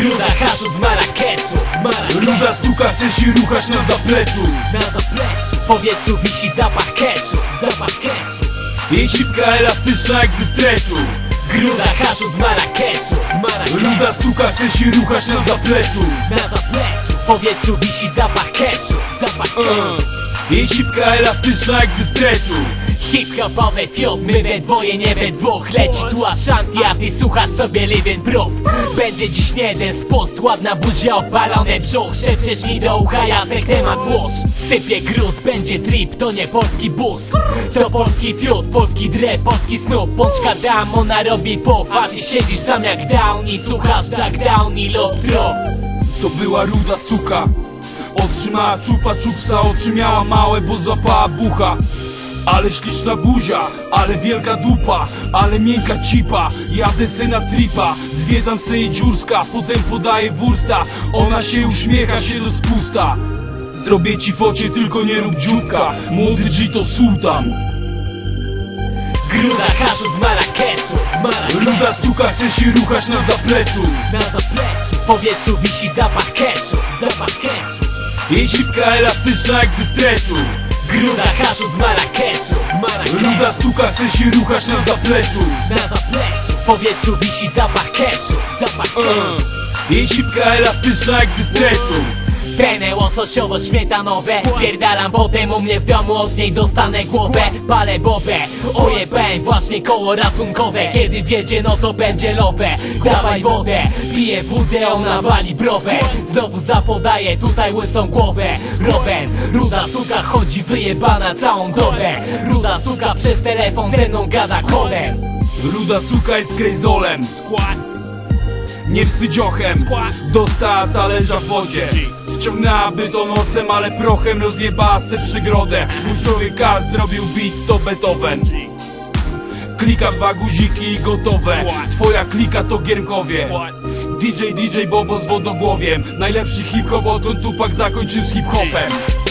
Gruda haszu z Marrakeszu Ruda suka chce się ruchać na zapleczu. Na zapleczu. W powietrzu wisi zapach keszu Zapach keszu Jej sipka elastyczna jak ze streczu. Gruda haszu z Marrakeszu Ruda suka chce się ruchać na zapleczu. Na zapleczu. W powietrzu wisi zapach keszu Zapach keszu Jej sipka elastyczna jak ze streczu Hip-hopowy fiut, my we dwoje, nie we dwóch. Leci tu Ashanti, a ty słuchasz sobie Living Proof. Będzie dziś nie jeden spost, ładna buzia, opalony brzuch. Szepczesz mi do ucha, Jacek temat włóż. Sypie gruz, będzie trip, to nie polski bus. To polski fiut, polski dre, polski snup Pączka dam, ona robi puf A ty siedzisz sam jak down i słuchasz tak down i lub drop. To była ruda suka. Otrzymała czupa czupsa, oczy miała małe, bo złapała bucha ale śliczna buzia, ale wielka dupa, ale miękka cipa. Jadę se na tripa, zwiedzam se dziurska Potem podaję wursta, ona się uśmiecha, się rozpusta. Zrobię ci focie, tylko nie rób dzióbka Młody G to sułtan. Gruda haszu z Marrakeszu, Ruda suka chce się ruchać na zapleczu. Na zapleczu. W powietrzu wisi zapach keszu Zapach keszu Jej elastyczna jak ze streczu Gruda haszu z Marrakeszu. Z Marrakeszu Ruda suka chce się ruchać na zapleczu. Na zapleczu. W powietrzu wisi zapach keszu Zapach keszu Jej sipka elastyczna jak ze streczu Penę łososiowo-śmietanowe Pierdalam potem u mnie w domu Od niej dostanę głowę. Palę bobę Ojebałem właśnie koło ratunkowe. Kiedy wiedzie no to będzie lowe. Dawaj wodę Piję wódę ona wali browę. Znowu zapodaję tutaj łysą głowę. Robem Ruda suka chodzi wyjebana całą dobę. Ruda suka przez telefon ze mną gada kolem. Ruda suka jest krejzolem Nie wstydziochem Dostała talerza w wodzie. Wciągnęłaby to nosem, ale prochem rozjebała se przygrodę. Mój człowiek K zrobił beat, to Beethoven. Klika dwa guziki i gotowe. Twoja klika to Giermkowie DJ DJ Bobo z wodogłowiem. Najlepszy hip-hop odkąd Tupak zakończył z hip-hopem